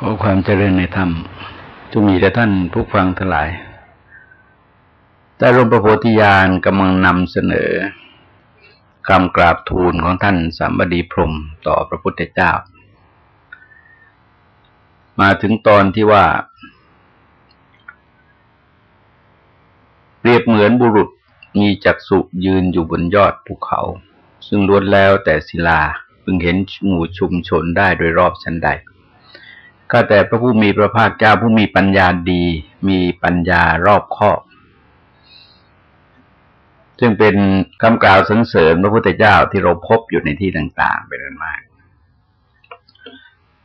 ขอความเจริญในธรรมจงมีแด่ท่านผู้ฟังทั้งหลายแต่รมประโพธิญาณกำลังนำเสนอคำกราบทูลของท่านสัมบดีพรมต่อพระพุทธเจ้า มาถึงตอนที่ว่า เปรียบเหมือนบุรุษมีจักษุยืนอยู่บนยอดภูเขา ซึ่งล้วนแล้วแต่ศิลา พึงเห็นหมู่ชุมชนได้โดยรอบชั้นใด ก็แต่พระผู้มีพระภาคเจ้าผู้มีปัญญาดี มีปัญญารอบคอบซึ่งเป็นคำกล่าวสรรเสริญพระพุทธเจ้าที่เราพบอยู่ในที่ต่างๆ เป็นอันมาก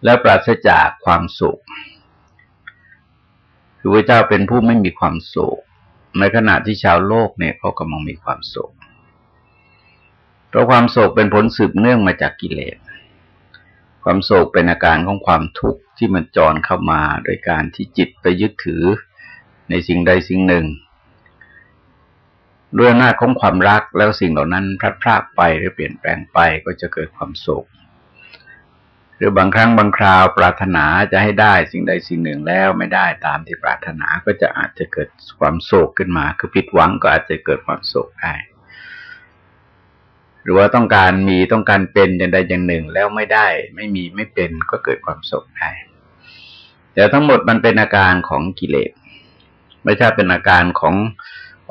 และปราศจากความสุขคือพระเจ้าเป็นผู้ไม่มีความสุขในขณะที่ชาวโลกเนี่ยเขากำลังมีความสุขเพราะความโศกเป็นผลสืบเนื่องมาจากกิเลส ความโศกเป็นอาการของความทุกข์ที่มันจรเข้ามาโดยการที่จิตไปยึดถือในสิ่งใดสิ่งหนึ่งด้วยหน้าของความรักแล้วสิ่งเหล่านั้นพลัดพรากไปหรือเปลี่ยนแปลงไปก็จะเกิดความโศก หรือบางครั้งบางคราวปรารถนาจะให้ได้สิ่งใดสิ่งหนึ่งแล้วไม่ได้ตามที่ปรารถนาก็จะอาจจะเกิดความโศกขึ้นมา คือผิดหวังก็อาจจะเกิดความโศกได้ หรือว่าต้องการมีต้องการเป็นอย่างใดอย่างหนึ่งแล้วไม่ได้ ไม่มีไม่เป็นก็เกิดความโศกได้แต่ทั้งหมดมันเป็นอาการของกิเลสไม่ใช่เป็นอาการของ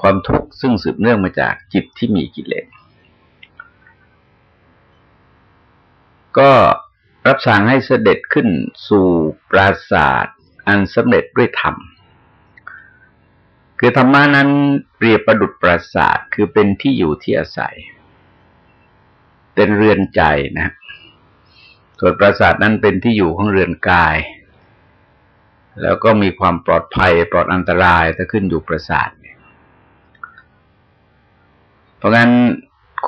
ความทุกข์ซึ่งสืบเนื่องมาจากจิตที่มีกิเลสก็รับสั่งให้เสด็จขึ้นสู่ปราศาสตร์อันสำเร็จด้วยธรรม คือธรรมานั้นเปรียบประดุดปราศาสตร์คือเป็นที่อยู่ที่อาศัย เป็นเรือนใจนะส่วนปราสาทนั้นเป็นที่อยู่ของเรือนกาย แล้วก็มีความปลอดภัยปลอดอันตรายถ้าขึ้นอยู่ปราสาทเนี่ยเพราะงั้น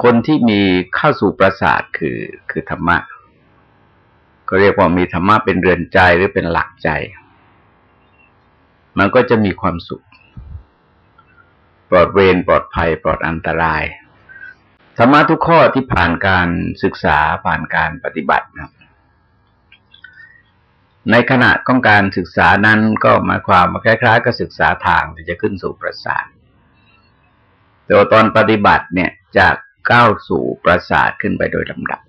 คนที่มีเข้าสู่ปราสาทคือคือธรรมะ ก็เรียกว่ามีธรรมะเป็นเรือนใจหรือเป็นหลักใจ มันก็จะมีความสุข ปลอดเวรปลอดภัยปลอดอันตราย ธรรมะทุกข้อที่ผ่านการศึกษาผ่านการปฏิบัตินะในขณะของการศึกษานั้นก็หมายความมาคล้ายๆกับศึกษาทางที่จะขึ้นสู่ประสาทแต่ตอนปฏิบัติเนี่ยจากก้าวสู่ประสาทขึ้นไปโดยลำดับ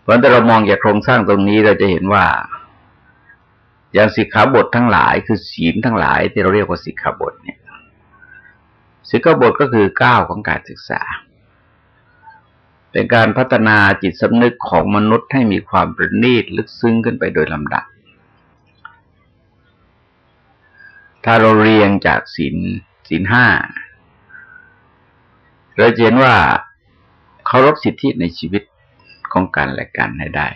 เพราะถ้าเรามองจากโครงสร้างตรงนี้เราจะเห็นว่า อย่างสิกขาบททั้งหลายคือศีลทั้งหลายที่เราเรียกว่าสิกขาบทเนี่ยสิกขาบทก็คือก้าวของการศึกษา เป็นการพัฒนาจิตสำนึกของมนุษย์ให้มีความประณีตลึกซึ้งขึ้นไปโดยลำดับ ถ้าเราเรียงจากศีลศีลห้าเราเห็นว่าเคารพสิทธิในชีวิตของกันและกันให้ได้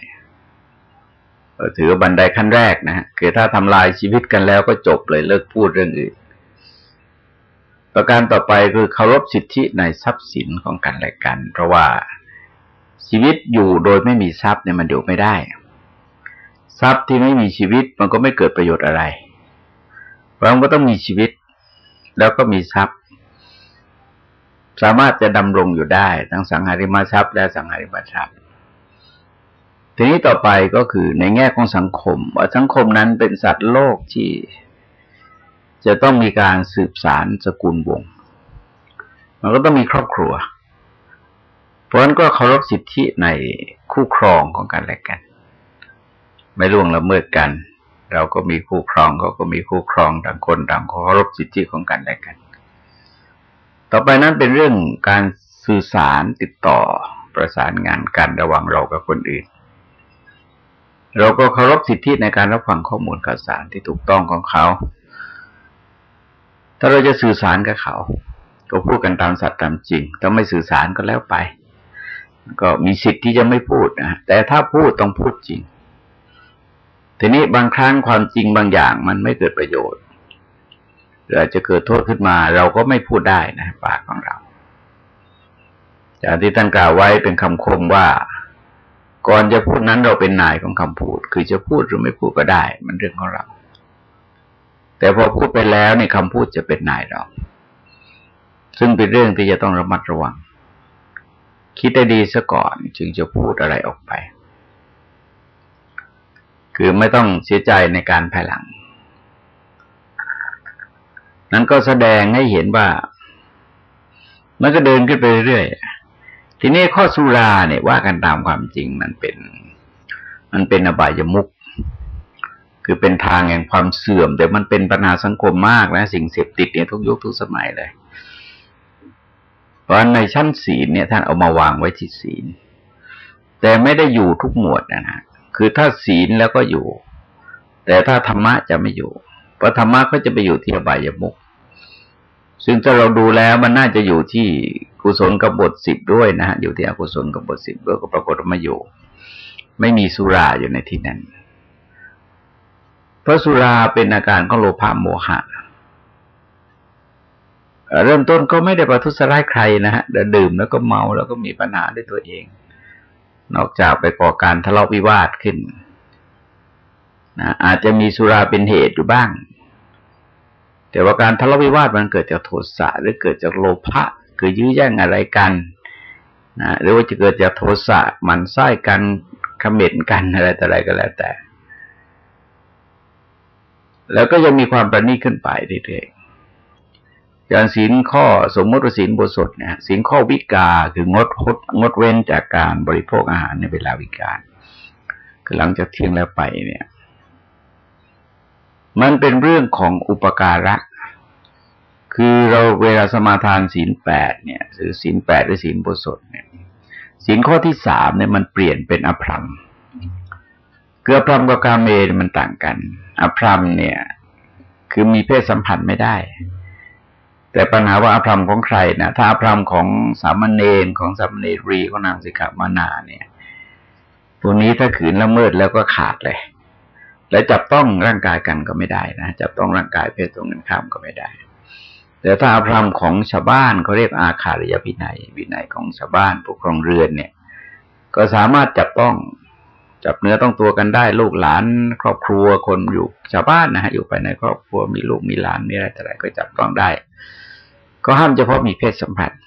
ถือบันไดขั้นแรกนะคือถ้าทำลายชีวิตกันแล้วก็จบเลยเลิกพูดเรื่องอื่น ประการต่อไปคือเคารพสิทธิในทรัพย์สินของกันและกัน เพราะว่า ชีวิตอยู่โดยไม่มีทรัพย์เนี่ยมันอยู่ไม่ได้ ทรัพย์ที่ไม่มีชีวิตมันก็ไม่เกิดประโยชน์อะไรเราก็ต้องมีชีวิต แล้วก็มีทรัพย์ สามารถจะดำรงอยู่ได้ ทั้งสังหาริมทรัพย์ และสังหาริมทรัพย์ ทีนี้ต่อไปก็คือในแง่ของสังคม ว่าสังคมนั้นเป็นสัตว์โลกที่ จะต้องมีการสืบสารสกุลวง มันก็ต้องมีครอบครัว ราะนั้นก็เคารพสิทธิในคู่ครองของกันและกัน ไม่ล่วงละเมิดกัน เราก็มีคู่ครองเขาก็มีคู่ครองต่างคนต่างเคารพสิทธิของกันและกัน ต่อไปนั้นเป็นเรื่องการสื่อสารติดต่อประสานงานกันระหว่างเรากับคนอื่น เราก็เคารพสิทธิในการรับฟังข้อมูลข่าวสารที่ถูกต้องของเขา ถ้าเราจะสื่อสารกับเขา ก็พูดกันตามสัตย์ตามจริงถ้าไม่สื่อสารก็แล้วไป ก็มีสิทธิ์ที่จะไม่พูดนะแต่ถ้าพูดต้องพูดจริง ทีนี้บางครั้งความจริงบางอย่างมันไม่เกิดประโยชน์หรืออาจจะเกิดโทษขึ้นมา เราก็ไม่พูดได้นะปากของเราจากที่ท่านกล่าวไว้เป็นคำคมว่า ก่อนจะพูดนั้นเราเป็นนายของคำพูด คือจะพูดหรือไม่พูดก็ได้ มันเรื่องของเรา แต่พอพูดไปแล้วในคำพูดจะเป็นนายเรา ซึ่งเป็นเรื่องที่จะต้องระมัดระวัง คิดได้ดีซะก่อนจึงจะพูดอะไรออกไป คือไม่ต้องเสียใจในการภายหลัง นั้นก็แสดงให้เห็นว่า มันก็เดินขึ้นไปเรื่อยทีนี้ข้อสุราเนี่ยว่ากันตามความจริงมันเป็น มันเป็นอบายมุกคือเป็นทางแห่งความเสื่อม แต่มันเป็นปัญหาสังคมมากนะ สิ่งเสพติดเนี่ยทุกยุคทุกสมัยเลย เพราะในชั้นศีลเนี่ยท่านเอามาวางไว้ที่ศีล แต่ไม่ได้อยู่ทุกหมวดนะนะคือถ้าศีลแล้วก็อยู่ แต่ถ้าธรรมะจะไม่อยู่ เพราะธรรมะก็จะไปอยู่ที่อบายมุกซึ่งถ้าเราดูแล้วมันน่าจะอยู่ที่กุศลกับบทสิบด้วยนะฮะอยู่ที่อกุศลกับบทสิบด้วยก็ปรากฏว่าอยู่ ไม่มีสุราอยู่ในที่นั้น เพราะสุราเป็นอาการของโลภะโมหะ เริ่มต้นก็ไม่ได้ประทุษร้ายใครนะฮะเดินดื่มแล้วก็เมาแล้วก็มีปัญหาด้วยตัวเอง นอกจากไปก่อการทะเลาะวิวาทขึ้นนะอาจจะมีสุราเป็นเหตุอยู่บ้าง แต่ว่าการทะเลาะวิวาทมันเกิดจากโทสะหรือเกิดจากโลภะคือยื้อแย่งอะไรกันนะหรือว่าจะเกิดจากโทสะมันไส้กันขม็นกันอะไรแต่อะไรก็แล้วแต่ แล้วก็ยังมีความประณีตขึ้นไปเรื่อย อย่างศีลข้อสมมติว่าศีลบทสดเนี่ยศีลข้อวิกาคืองดงดงดเว้นจากการบริโภคอาหารในเวลาวิกาลคือหลังจากเที่ยงแล้วไปเนี่ย มันเป็นเรื่องของอุปการะ คือเราเวลาสมาทานศีลแปดเนี่ย หรือศีลแปดหรือศีลบทสดเนี่ยศีลข้อที่สามเนี่ยมันเปลี่ยนเป็นอภรรมเกือพรมกับกาเมมันต่างกันอภรรมเนี่ย คือมีเพศสัมพันธ์ไม่ได้ แต่ปัญหาว่าอภรรมของใครนะถ้าอภรรมของสามเณรของสามเณรีของนางสิกขามานาเนี่ยพวนี้ถ้าขืนละเมิดแล้วก็ขาดเลย และจับต้องร่างกายกันก็ไม่ได้นะจับต้องร่างกายเพศตรงกันข้ามก็ไม่ได้ แต่ถ้าอภรรมของชาวบ้านเขาเรียกอาคาริยวินัยวินัยของชาวบ้านผู้ครองเรือนเนี่ย ก็สามารถจับต้องจับเนื้อต้องตัวกันได้ลูกหลาน ครอบครัวคนอยู่ชาวบ้านนะฮะอยู่ไปในครอบครัวมีลูกมีหลานมีอะไรแต่ไรก็จับต้องได้ ก็ห้ามเฉพาะมีเพศสัมพันธ์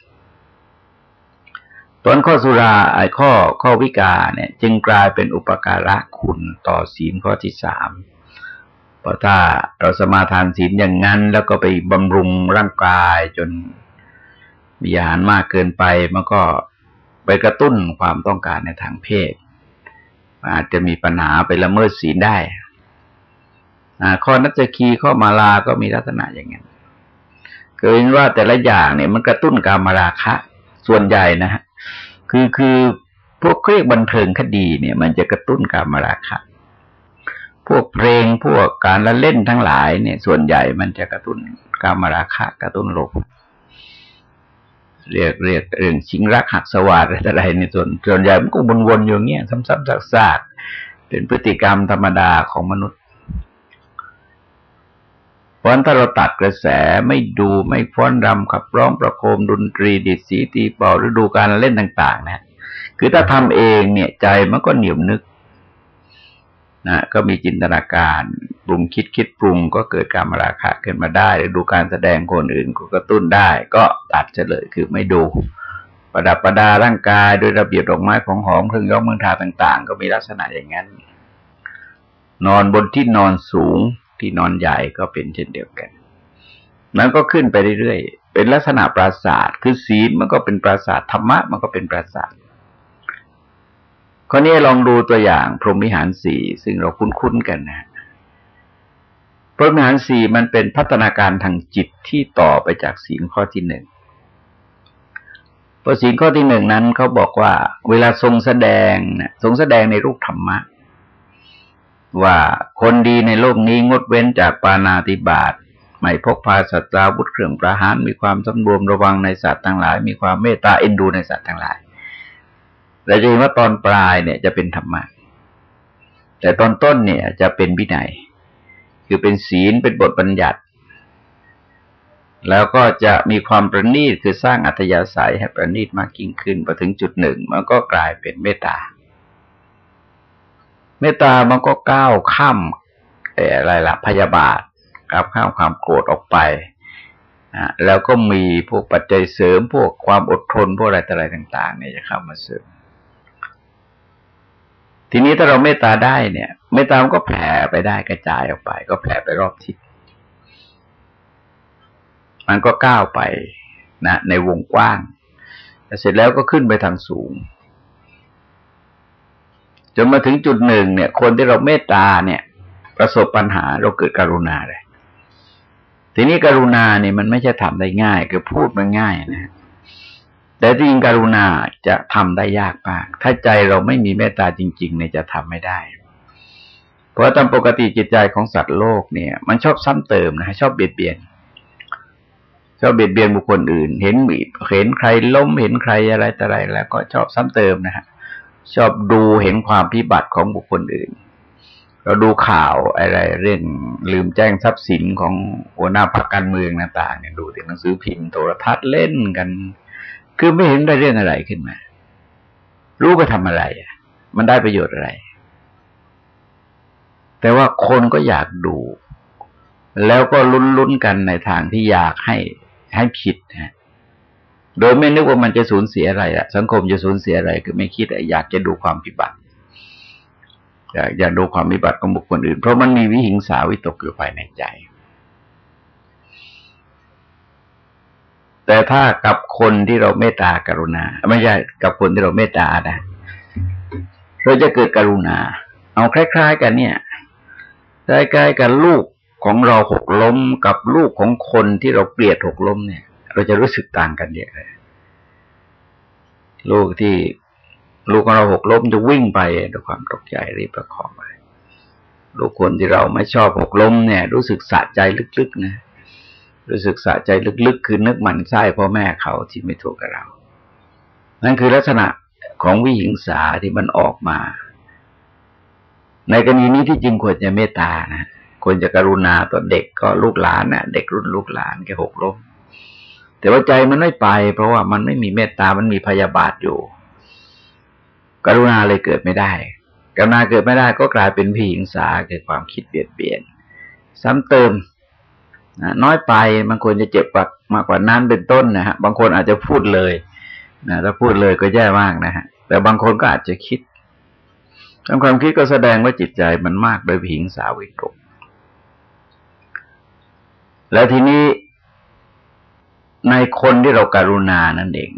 ตอนข้อสุราไอ้ข้อข้อวิกาเนี่ย จึงกลายเป็นอุปการะคุณต่อศีลข้อที่สามเพราะถ้าเราสมาทานศีลอย่างนั้น แล้วก็ไปบำรุงร่างกายจนมีอาหารมากเกินไปมันก็ไปกระตุ้นความต้องการในทางเพศ อาจจะมีปัญหาไปละเมิดศีลได้ข้อนัจคีข้อมาลาก็มีลักษณะอย่างนี้ เกิดว่าแต่ละอย่างเนี่ยมันกระตุ้นการมาราคะ ส่วนใหญ่นะฮะคือคือพวกเครียกบันเทิงคดีเนี่ย มันจะกระตุ้นการมาราคะพวกเพลงพวกการละเล่นทั้งหลายเนี่ย ส่วนใหญ่มันจะกระตุ้นการมาราคะ กระตุ้นโลภเรียกเรียกเรื่องชิงรักหักสวัสดิ์อะไรในส่วนส่วนใหญ่มันก็วนๆอยู่เงี้ยซ้ำๆซากๆเป็นพฤติกรรมธรรมดาของมนุษย์ ราะถ้าเราตัดกระแสไม่ดูไม่ฟ้อนรำขับร้องประโคมดนตรีดิดสีตีเป่าหรือดูการเล่นต่าง ๆ นะ คือถ้าทำเองเนี่ยใจมันก็เหนียวนึกนะก็มีจินตนาการปรุงคิดคิดปรุงก็เกิดการมาราคะขึ้นมาได้หรือดูการแสดงคนอื่นก็กระตุ้นได้ ก็ตัดเฉลยคือไม่ดู ประดับประดาร่างกายโดยระเบียบดอกไม้ของหอมเครื่องย้อมเมืองทาต่าง ๆ ก็มีลักษณะอย่างนั้น นอนบนที่นอนสูง ที่นอนใหญ่ก็เป็นเช่นเดียวกัน นั้นก็ขึ้นไปเรื่อยๆ เป็นลักษณะปราศาสตร์คือศีลมันก็เป็นปราศาสตร์ธรรมะมันก็เป็นปราศาสตร์ข้อนี้ลองดูตัวอย่างพรหมวิหารสี่ซึ่งเราคุ้นๆกันนะพรหมวิหารสี่มันเป็นพัฒนาการทางจิตที่ต่อไปจากศีลข้อที่หนึ่งพอศีลข้อที่หนึ่งนั้นเขาบอกว่า เวลาทรงแสดงนะทรงแสดงในรูปธรรมะ ว่าคนดีในโลกนี้งดเว้นจากปานาติบาตไม่พกพาสัตว์ราวุธเครื่องประหารมีความสำรวมระวังในสัตว์ทั้งหลาย มีความเมตตาเอ็นดูในสัตว์ทั้งหลายเราจะเห็นว่าตอนปลายเนี่ยจะเป็นธรรมะแต่ตอนต้นเนี่ยจะเป็นวินัย คือเป็นศีลเป็นบทบัญญัติ แล้วก็จะมีความประณีตคือสร้างอัธยาศัยให้ประณีตมากยิ่งขึ้นพอถึงจุดหนึ่ง มันก็กลายเป็นเมตตา เมตตามันก็ก้าวข้ามอะไรละพยาบาทก้าวข้ามความโกรธออกไปแล้วก็มีพวกปัจจัยเสริมพวกความอดทนพวกอะไรต่อะไรต่าง ๆ เนี่ยจะเข้ามาเสริมทีนี้ถ้าเราเมตตาได้เนี่ยเมตตามันก็แผ่ไปได้กระจายออกไป ก็แผ่ไปรอบทิศมันก็ก้าวไปนะ ในวงกว้างแต่เสร็จแล้วก็ขึ้นไปทางสูง จนมาถึงจุดหนึ่งเนี่ย คนที่เราเมตตาเนี่ย ประสบปัญหาเราเกิดกรุณาเลย ทีนี้กรุณาเนี่ยมันไม่ใช่ทำได้ง่าย คือพูดมันง่ายนะแต่จริงกรุณาจะทำได้ยากมาก ถ้าใจเราไม่มีเมตตาจริง ๆ เนี่ยจะทำไม่ได้ เพราะตามปกติจิตใจของสัตว์โลกเนี่ย มันชอบซ้ำเติมนะชอบเบียดเบียนชอบเบียดเบียนบุคคลอื่น เห็นมีเห็นใครล้มเห็นใครอะไรแต่ไร แล้วก็ชอบซ้ำเติมนะฮะ ชอบดูเห็นความพิบัติของบุคคลอื่น เราดูข่าวอะไรเรื่องลืมแจ้งทรัพย์สินของหัวหน้าพรรคการเมืองต่างๆเนี่ยดูในหนังสือพิมพ์โทรทัศน์เล่นกัน คือไม่เห็นได้เรื่องอะไรขึ้นมา รู้ไปทำอะไรอะ มันได้ประโยชน์อะไร แต่ว่าคนก็อยากดู แล้วก็ลุ้นๆกันในทางที่อยากให้ให้ผิดนะ โดยไม่นึกว่ามันจะสูญเสียอะไรอะสังคมจะสูญเสียอะไรคือไม่คิดอยากจะดูความพิดบัติอยากอยากดูความพิดบัติของบุคคลอื่น เพราะมันมีวิหิงสาวิตกอยู่ภายในใจ แต่ถ้ากับคนที่เราเมตตากรุณา ไม่ใช่กับคนที่เราเมตตานะเราจะเกิดกรุณา เอาคล้าย ๆ กันเนี่ยคล้ายๆกันลูกของเราหกล้มกับลูกของคนที่เราเกลียดหกล้มเนี่ย เราจะรู้สึกต่างกันเยอะเลยลูกที่ลูกของเราหกล้มจะวิ่งไปด้วยความตกใจรีบประคองไปลูกคนที่เราไม่ชอบหกล้มเนี่ย รู้สึกสะใจลึกๆนะรู้สึกสะใจลึกๆ คือนึกหมันไส้พ่อแม่เขาที่ไม่ถูกกับเรา นั่นคือลักษณะของวิหิงสาที่มันออกมา ในกรณีนี้ที่จริงควรจะเมตตานะควรจะกรุณาต่อเด็กก็ลูกหลานนะ่ะ เด็กรุ่นลูกหลานแกหกล้ม แต่ว่าใจมันไม่ไป เพราะว่ามันไม่มีเมตตา มันมีพยาบาทอยู่ กรุณาเลยเกิดไม่ได้ กรุณาเกิดไม่ได้ก็กลายเป็นผีหิงสาเกิดความคิดเบียดเบียน ซ้ำเติมน้อยไปมันควรจะเจ็บกว่ามากกว่านั้นเป็นต้นนะฮะ บางคนอาจจะพูดเลยนะถ้าพูดเลยก็แย่มากนะฮะ แต่บางคนก็อาจจะคิดทำความคิดก็แสดงว่าจิตใจมันมากโดยผิงสาวิตกแล้วทีนี้ ในคนที่เราการุณานั่นเอง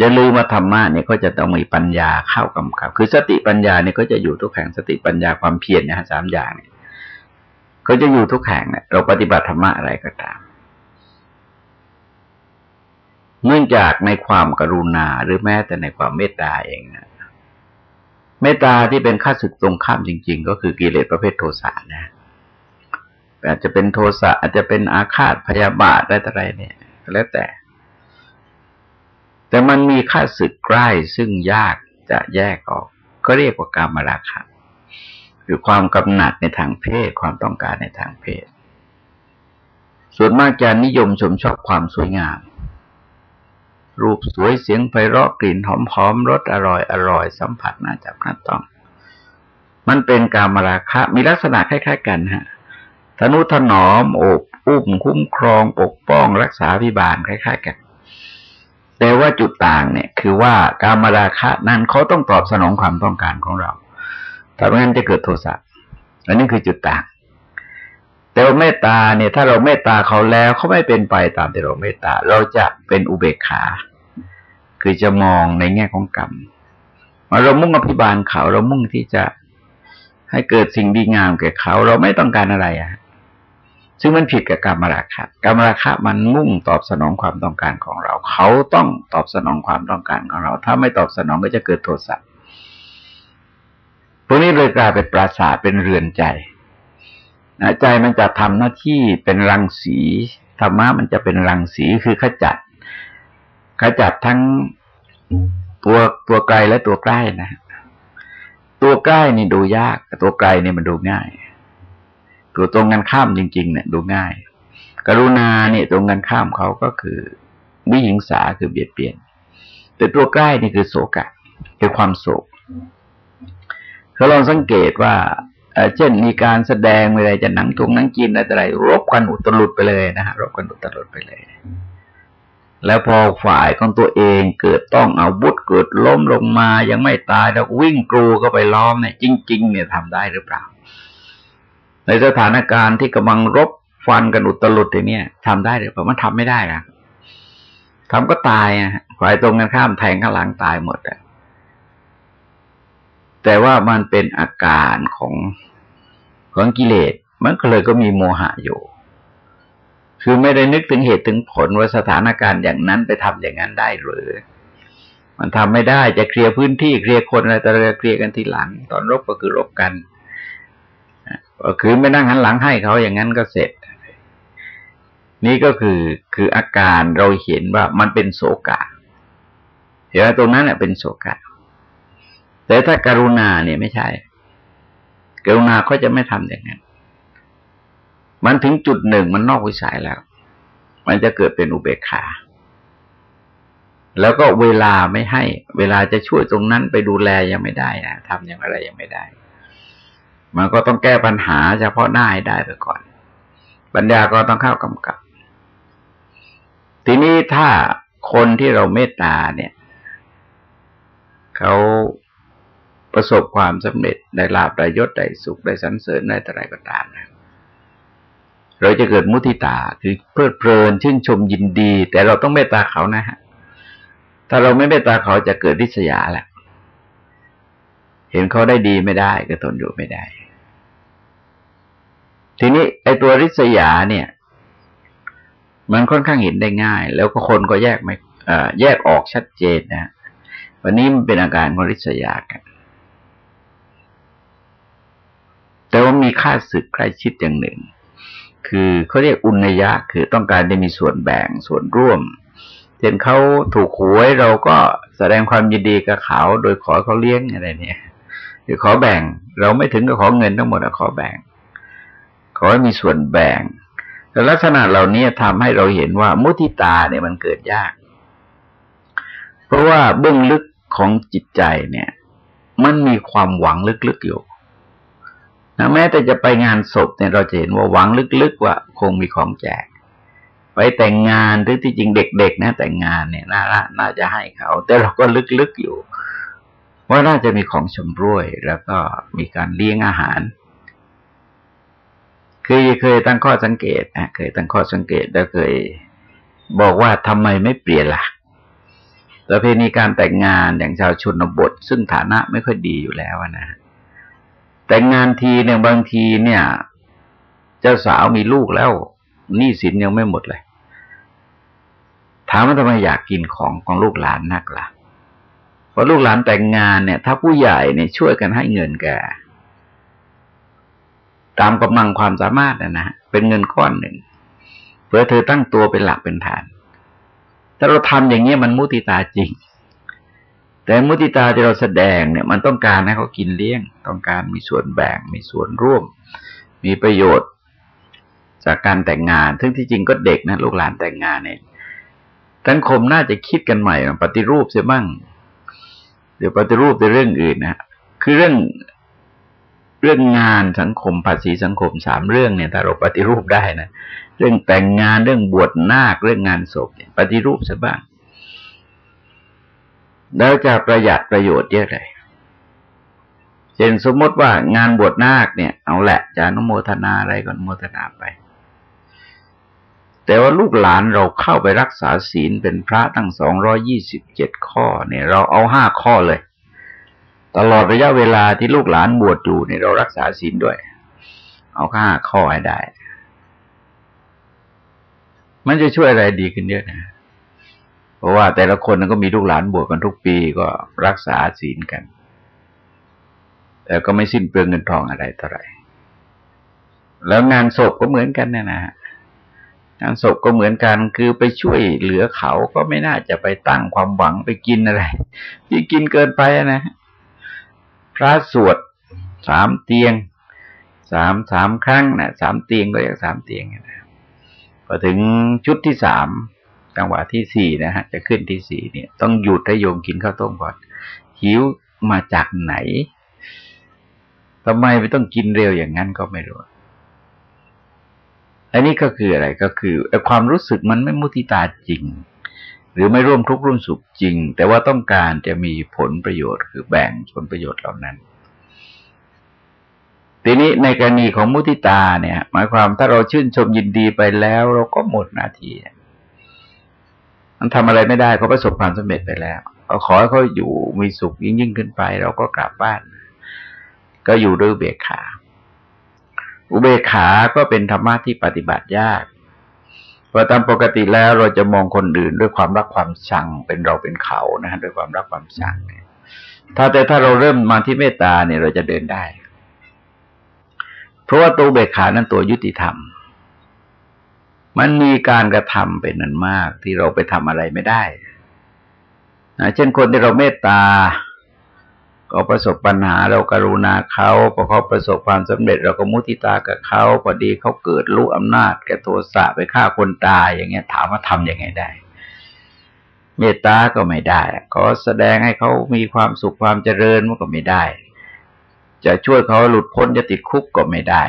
จะลืมว่าธรรมะเนี่ยก็จะต้องมีปัญญาเข้ากำกับ คือสติปัญญาเนี่ยก็จะอยู่ทุกแห่งสติปัญญาความเพียรนะฮะสามอย่างเนี่ยก็จะอยู่ทุกแห่งเนี่ยเราปฏิบัติธรรมะอะไรก็ตาม เนื่องจากในความกรุณาหรือแม้แต่ในความเมตตาเองนะเมตตาที่เป็นค่าศึกตรงข้ามจริง ๆ ก็คือกิเลสประเภทโทสะนะ อาจจะเป็นโทสะอาจจะเป็นอาฆาตพยาบาทอะไรต่ออะไรเนี่ยแล้วแต่ แต่มันมีค่าศึกใกล้ซึ่งยากจะแยกออก ก็เรียกว่าการมราคะคือความกำหนัดในทางเพศความต้องการในทางเพศ ส่วนมากจะนิยมชมชอบความสวยงาม รูปสวยเสียงไพเราะกลิ่นหอมๆรสอร่อยอร่อยสัมผัสน่าจับน่าต้อง มันเป็นการมราคะมีลักษณะคล้าย ๆ กันฮะ ธนุถนอมโอบอุ้มคุ้มครองปกป้องรักษาพิบาลคล้ายๆกัน แต่ว่าจุดต่างเนี่ย คือว่าการมาราคะนั้นเขาต้องตอบสนองความต้องการของเราถ้าไม่งั้นจะเกิดโทสะอันนี้คือจุดต่าง แต่ว่าเมตตาเนี่ย ถ้าเราเมตตาเขาแล้วเขาไม่เป็นไปตามที่เราเมตตา เราจะเป็นอุเบกขา คือจะมองในแง่ของกรรมเรามุ่งอภิบาลเขา เรามุ่งที่จะให้เกิดสิ่งดีงามแก่เขา เราไม่ต้องการอะไรอะ ซึ่งมันผิดกับการมราคะการมราคะมันมุ่งตอบสนองความต้องการของเรา เขาต้องตอบสนองความต้องการของเรา ถ้าไม่ตอบสนองก็จะเกิดโทสะพวกนี้เลยกลายเป็นปราสาทเป็นเรือนใจใจมันจะทำหน้าที่เป็นรังสีธรรมะมันจะเป็นรังสีคือขจัด ขจัดทั้งตัวตัวไกลและตัวใกล้นะ ตัวใกล้นี่ดูยาก ตัวไกลนี่มันดูง่าย ตัวตรงกันข้ามจริง ๆ เนี่ย ดูง่าย กรุณาเนี่ยตรงกันข้ามเขาก็คือวิหิงสาคือเบียดเบียน แต่ตัวใกล้นี่คือโศกะคือความโศกเขาลองสังเกตว่าเช่นมีการแสดงอะไรจะหนังทงหนังจีนอะไรรบกันอุตลุดไปเลยนะฮะรบกันอุตลุดไปเลย แล้วพอฝ่ายของตัวเองเกิดต้องเอาบุตรเกิดล้มลงมายังไม่ตายแล้ววิ่งกรูก็ไปล้อมเนี่ยจริง ๆ เนี่ยทำได้หรือเปล่า ในสถานการณ์ที่กำลังรบฟันกันอุตลุดอย่างนี้ทำได้หรือเปล่ามันทำไม่ได้นะทำก็ตายอะฝ่ายตรงกันข้ามแทงข้างหลังตายหมดอะแต่ว่ามันเป็นอาการของของกิเลส มันก็เลยก็มีโมหะอยู่ คือไม่ได้นึกถึงเหตุถึงผลว่าสถานการณ์อย่างนั้นไปทำอย่างนั้นได้หรือ มันทำไม่ได้จะเคลียร์พื้นที่เคลียร์คนอะไรแต่เราเคลียร์กันทีหลัง ตอนรบก็คือรบกัน คือไม่นั่งหันหลังให้เขาอย่างนั้นก็เสร็จ นี่ก็คือคืออาการเราเห็นว่ามันเป็นโศกะเห็นไหมตรงนั้นเป็นโศกะ แต่ถ้าการุณาเนี่ยไม่ใช่ กรุณาเขาจะไม่ทำอย่างนั้น มันถึงจุดหนึ่งมันนอกวิสัยแล้ว มันจะเกิดเป็นอุเบกขาแล้วก็เวลาไม่ให้ เวลาจะช่วยตรงนั้นไปดูแลยังไม่ได้นะทำอย่างอะไรยังไม่ได้ มันก็ต้องแก้ปัญหาเฉพาะหน้าให้ได้ไปก่อน ปัญญาก็ต้องเข้ากำกับ ทีนี้ถ้าคนที่เราเมตตาเนี่ย เขาประสบความสำเร็จได้ลาบได้ยศได้สุขได้สรรเสริญได้อะไรก็ตามนะเราจะเกิดมุทิตาคือเพลิดเพลินชื่นชมยินดี แต่เราต้องเมตตาเขานะฮะถ้าเราไม่เมตตาเขาจะเกิดริษยาแหละเห็นเขาได้ดีไม่ได้ก็ทนอยู่ไม่ได้ ทีนี้ไอ้ตัวริษยาเนี่ย มันค่อนข้างเห็นได้ง่าย แล้วก็คนก็แยกไม่แยกออกชัดเจนนะวันนี้มันเป็นอาการของริษยากัน แต่ว่ามีค่าศึกใกล้ชิดอย่างหนึ่ง คือเขาเรียกอุณยะ คือต้องการจะมีส่วนแบ่งส่วนร่วมเช่นเขาถูกหวยเราก็แสดงความยินดีกับเขา โดยขอเขาเลี้ยงอะไรเนี่ยหรือขอแบ่ง เราไม่ถึงกับขอเงินทั้งหมดขอแบ่ง ขอให้มีส่วนแบ่งแต่ลักษณะเหล่านี้ทำให้เราเห็นว่ามุทิตาเนี่ยมันเกิดยาก เพราะว่าเบื้องลึกของจิตใจเนี่ย มันมีความหวังลึกๆอยู่นะแม้แต่จะไปงานศพเนี่ยเราจะเห็นว่าหวังลึกๆว่าคงมีของแจก ไปแต่งงานหรือที่จริงเด็กๆนะแต่งงานเนี่ยน่าน่าจะให้เขา แต่เราก็ลึกๆอยู่ ว่าน่าจะมีของชำร่วยแล้วก็มีการเลี้ยงอาหาร คือเคยตั้งข้อสังเกตนะเคยตั้งข้อสังเกตแล้วเคยบอกว่าทำไมไม่เปลี่ยนละ่ะประเพณีการแต่งงานอย่างชาวชนบท ซึ่งฐานะไม่ค่อยดีอยู่แล้วนะแต่งงานทีเนี่ยบางทีเนี่ย เจ้าสาวมีลูกแล้วหนี้สินยังไม่หมดเลย ถามว่าทำไมอยากกินของของลูกหลานนักละ่ะเพอลูกหลานแต่งงานเนี่ย ถ้าผู้ใหญ่เนี่ยช่วยกันให้เงินแก ตามกำลังความสามารถนะนะเป็นเงินก้อนหนึ่งเพื่อเธอตั้งตัวเป็นหลักเป็นฐาน ถ้าเราทำอย่างนี้มันมุติตาจริง แต่มุติตาที่เราแสดงเนี่ยมันต้องการให้เขากินเลี้ยง ต้องการมีส่วนแบ่ง มีส่วนร่วม มีประโยชน์ จากการแต่งงาน ซึ่งที่จริงก็เด็กนะลูกหลานแต่งงานเนี่ยสังคมน่าจะคิดกันใหม่ปฏิรูปเสียบ้าง เดี๋ยวปฏิรูปในเรื่องอื่นนะคือเรื่อง เรื่องงานสังคมภาษีสังคมสามเรื่องเนี่ยถ้าเราปฏิรูปได้นะเรื่องแต่งงานเรื่องบวชนาคเรื่องงานศพปฏิรูปซะบ้าง แล้วจะประหยัดประโยชน์เยอะเลยเช่นสมมติว่างานบวชนาคเนี่ย เอาแหละจะอนุโมทนาอะไรก็อนโมทนาไป แต่ว่าลูกหลานเราเข้าไปรักษาศีลเป็นพระตั้งสองร้อยี่สิบเจ็ดข้อเนี่ย เราเอาห้าข้อเลย ตลอดระยะเวลาที่ลูกหลานบวชอยู่เนี่ยเรารักษาศีลด้วย เอาห้าข้อให้ได้ มันจะช่วยอะไรดีขึ้นเยอะนะเพราะว่าแต่ละคนก็มีลูกหลานบวชกันทุกปีก็รักษาศีลกัน แต่ก็ไม่สิ้นเปลืองเงินทองอะไรเท่าไหร่แล้วงานศพก็เหมือนกันนะนะงานศพก็เหมือนกันคือไปช่วยเหลือเขาก็ไม่น่าจะไปตั้งความหวังไปกินอะไร ที่กินเกินไปนะ พระสวดสามเตียงสามสามครั้งนะสามเตียงก็เรียกสามเตียงนะพอถึงชุดที่สามจังหวะที่สี่นะฮะ จะขึ้นที่สี่เนี่ย ต้องหยุดให้โยมกินข้าวต้มก่อน หิวมาจากไหนทำไมไม่ต้องกินเร็วอย่างนั้นก็ไม่รู้ อันนี้ก็คืออะไรก็คือความรู้สึกมันไม่มุติตาจริง หรือไม่ร่วมทุกข์ร่วมสุขจริง แต่ว่าต้องการจะมีผลประโยชน์คือแบ่งผลประโยชน์เหล่านั้น ทีนี้ในกรณีของมุติตาเนี่ย หมายความถ้าเราชื่นชมยินดีไปแล้ว เราก็หมดหน้าที่มันทำอะไรไม่ได้เขาประสบความสำเร็จไปแล้วเราขอให้เขาอยู่มีสุขยิ่งยิ่งขึ้นไป เราก็กลับบ้าน ก็อยู่ด้วยเบกขา อุเบกขาก็เป็นธรรมะที่ปฏิบัติยาก พราะตามปกติแล้วเราจะมองคนอื่นด้วยความรักความชัง เป็นเราเป็นเขานะฮะด้วยความรักความชังเนี่ยถ้าแต่ถ้าเราเริ่มมาที่เมตตาเนี่ยเราจะเดินได้ เพราะว่าตัวเบกขานั้นตัวยุติธรรม มันมีการกระทำเป็นนั้นมากที่เราไปทำอะไรไม่ได้นะเช่นคนที่เราเมตตา เขาประสบปัญหาเรากรุณาเขาพอเขาประสบความสำเร็จ เราก็มุติตากับเขาพอดีเขาเกิดรู้อำนาจแก่โทสะไปฆ่าคนตายอย่างเงี้ย ถามว่าทำยังไงได้ เมตตาก็ไม่ได้ขอแสดงให้เขามีความสุขความเจริญมันก็ไม่ได้ จะช่วยเขาหลุดพ้นจะติดคุกก็ไม่ได้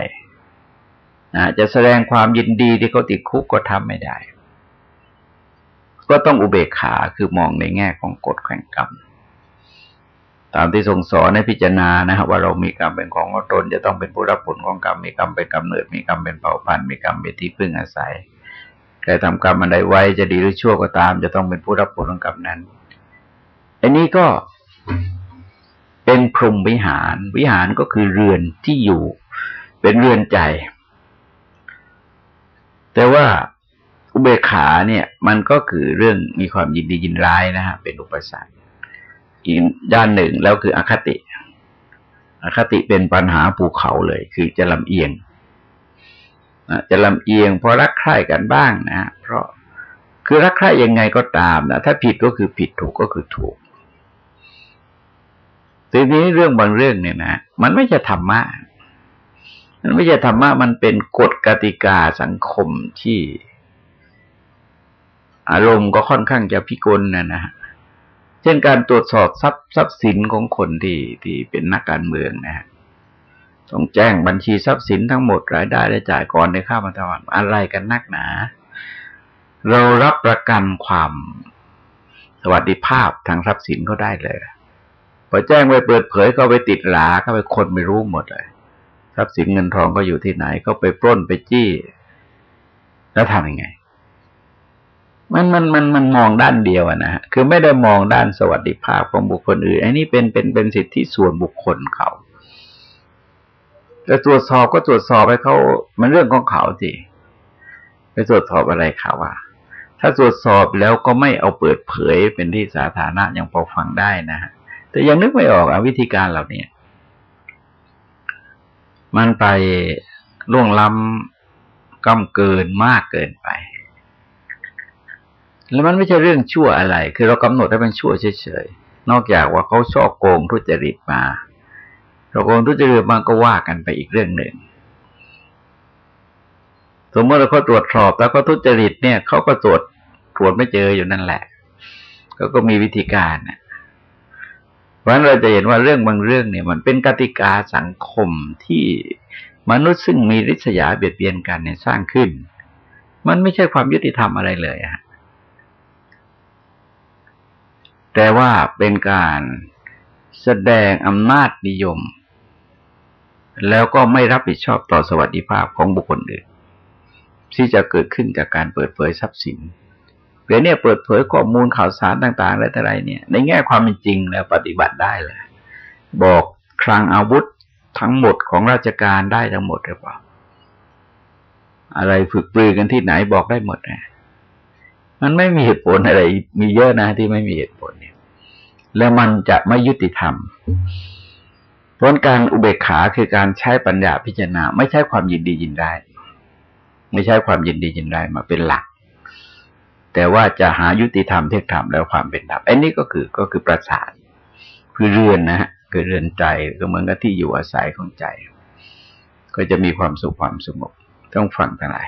นะจะแสดงความยินดีที่เขาติดคุกก็ทำไม่ได้ ก็ต้องอุเบกขาคือมองในแง่ของกฎแห่งกรรม ตามที่ทรงสอนให้พิจารณานะครับว่าเรามีกรรมเป็นของตนจะต้องเป็นผู้รับผลของกรรมมีกรรมเป็นกำเนิดมีกรรมเป็นเผ่าพันธุ์มีกรรมเป็นที่พึ่งอาศัยใครทำกรรมอะไรไว้จะดีหรือชั่วก็ตาม จะต้องเป็นผู้รับผลของกรรมนั้น อันนี้ก็เป็นพรหมวิหาร วิหารก็คือเรือนที่อยู่ เป็นเรือนใจ แต่ว่าอุเบกขาเนี่ย มันก็คือเรื่องมีความยินดียินร้ายนะฮะเป็นอุปสรรค อีกด้านหนึ่งแล้วคืออคติ อคติเป็นปัญหาภูเขาเลย คือจะลำเอียงจะลำเอียงเพราะรักใคร่กันบ้างนะเพราะคือรักใคร่ยังไงก็ตามนะถ้าผิดก็คือผิดถูกก็คือถูกทีนี้เรื่องบางเรื่องเนี่ยนะมันไม่ใช่ธรรมะมันไม่ใช่ธรรมะมันเป็นกฎกติกาสังคมที่ อารมณ์ก็ค่อนข้างจะพิกลนะนะ ช่นการตรวจสอบทรัพย์ทรัพย์สินของคนที่ที่เป็นนักการเมืองนะฮะต้องแจ้งบัญชีทรัพย์สินทั้งหมดรายได้และจ่ายก่อนในข้ามาตวันอะไรกันนักหนา เรารับประกันความสวัสดิภาพทางทรัพย์สินเขาได้เลยพอแจ้งไปเปิดเผยก็ไปติดหลาเข้าไปคนไม่รู้หมดเลย ทรัพย์สินเงินทองก็อยู่ที่ไหนเขาไปปล้นไปจี้ แล้วทำยังไง มันมันมันมันมองด้านเดียวนะฮะคือไม่ได้มองด้านสวัสดิภาพของบุคคลอื่นอันนี้เป็นเป็นเป็นสิทธิส่วนบุคคลเขาจะตรวจสอบก็ตรวจสอบให้เขามันเรื่องของเขาสิไปตรวจสอบอะไรเขาว่า ถ้าตรวจสอบแล้วก็ไม่เอาเปิดเผยเป็นที่สาธารณะอยังพอฟังได้นะฮะแต่ยังนึกไม่ออกอวิธีการเหล่านี้มันไปล่วงล้ำก้าเกินมากเกินไป แล้วมันไม่ใช่เรื่องชั่วอะไร คือเรากำหนดให้มันชั่วเฉยๆ นอกจากว่าเขาชอบโกงทุจริตมาเราโกงทุจริตมันก็ว่ากันไปอีกเรื่องหนึ่ง สมมติเราเขาตรวจสอบแล้วก็ทุจริตเนี่ยเขาก็ตรวจตรวจไม่เจออยู่นั่นแหละเขาก็มีวิธีการเนี่ยเพราะฉะนั้นเราจะเห็นว่าเรื่องบางเรื่องเนี่ย มันเป็นกติกาสังคมที่มนุษย์ซึ่งมีริษยาเบียดเบียนกันเนี่ยสร้างขึ้น มันไม่ใช่ความยุติธรรมอะไรเลยอะ แต่ว่าเป็นการแสดงอำนาจนิยม แล้วก็ไม่รับผิดชอบต่อสวัสดิภาพของบุคคลอื่น ที่จะเกิดขึ้นจากการเปิดเผยทรัพย์สินเดี๋ยวนี้เปิดเผยข้อมูลข่าวสารต่างๆอะไรต่อะไรเนี่ย ในแง่ความเป็นจริงแล้วปฏิบัติได้เลย บอกคลังอาวุธทั้งหมดของราชการได้ทั้งหมดหรือเปล่า อะไรฝึกปลือกันที่ไหนบอกได้หมดนะ มันไม่มีเหตุผลอะไร มีเยอะนะที่ไม่มีเหตุผลเนี่ย แล้วมันจะไม่ยุติธรรมเพราะการอุเบกขาคือการใช้ปัญญาพิจารณา ไม่ใช่ความยินดียินได้ไม่ใช่ความยินดียินได้มาเป็นหลัก แต่ว่าจะหายุติธรรมเที่ยงธรรมแล้วความเป็นธรรมอันนี้ก็คือก็คือประสาทคือเรือนนะฮะคือเรือนใจก็เหมือนกับที่อยู่อาศัยของใจ ก็จะมีความสุขความสงบต้องฟังทั้งหลาย